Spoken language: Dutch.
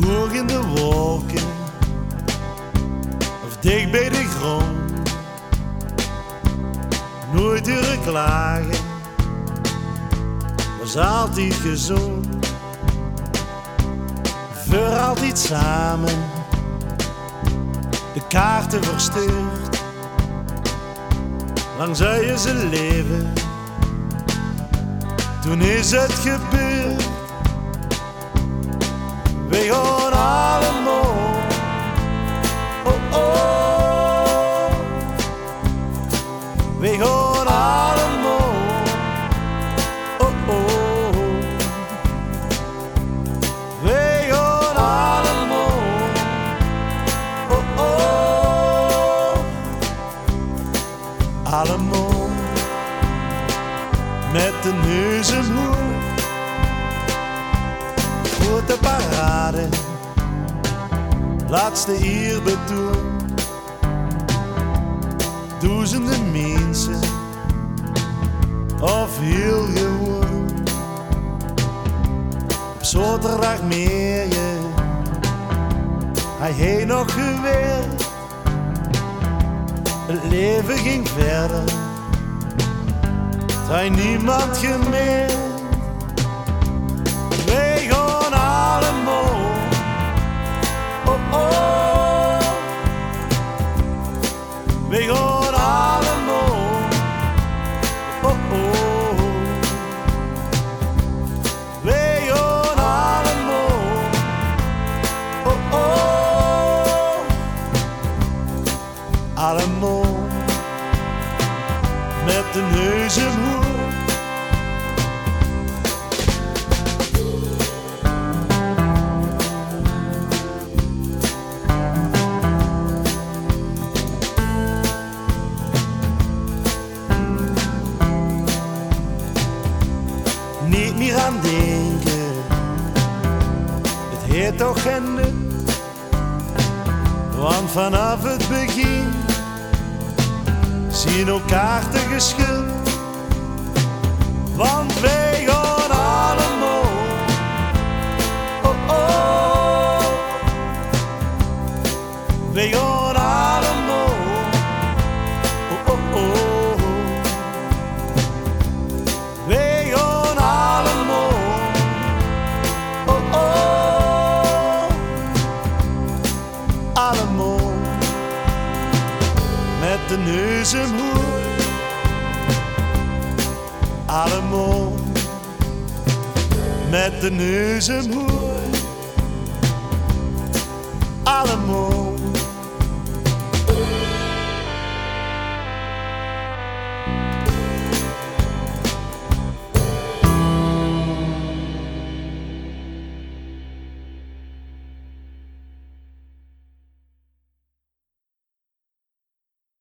Hoog in de wolken of dicht bij de grond. Nooit durven klagen, was altijd gezond. Voor altijd samen, de kaarten verstuurd. Lang zou je ze leven, toen is het gebeurd. We gaan allemaal, oh oh. We gaan allemaal, oh oh. We gaan allemaal, oh oh. Allemaal met de neus omhoog voor de parade. Laatste eerbetoon. Duizenden mensen, of heel gewoon. Op zaterdag meer je, hij heeft nog gewerkt. Het leven ging verder, hij niemand gemerkt. Allemaal met de neus omhoog. niet meer aan denken. Het heet toch geen want vanaf het begin zien elkaar te geschud. Want wij gaan allemaal, oh oh. Wij gaan allemaal, oh oh oh. Wij gaan allemaal, oh oh, allemaal de neus omhoog. Allemaal met de neus omhoog.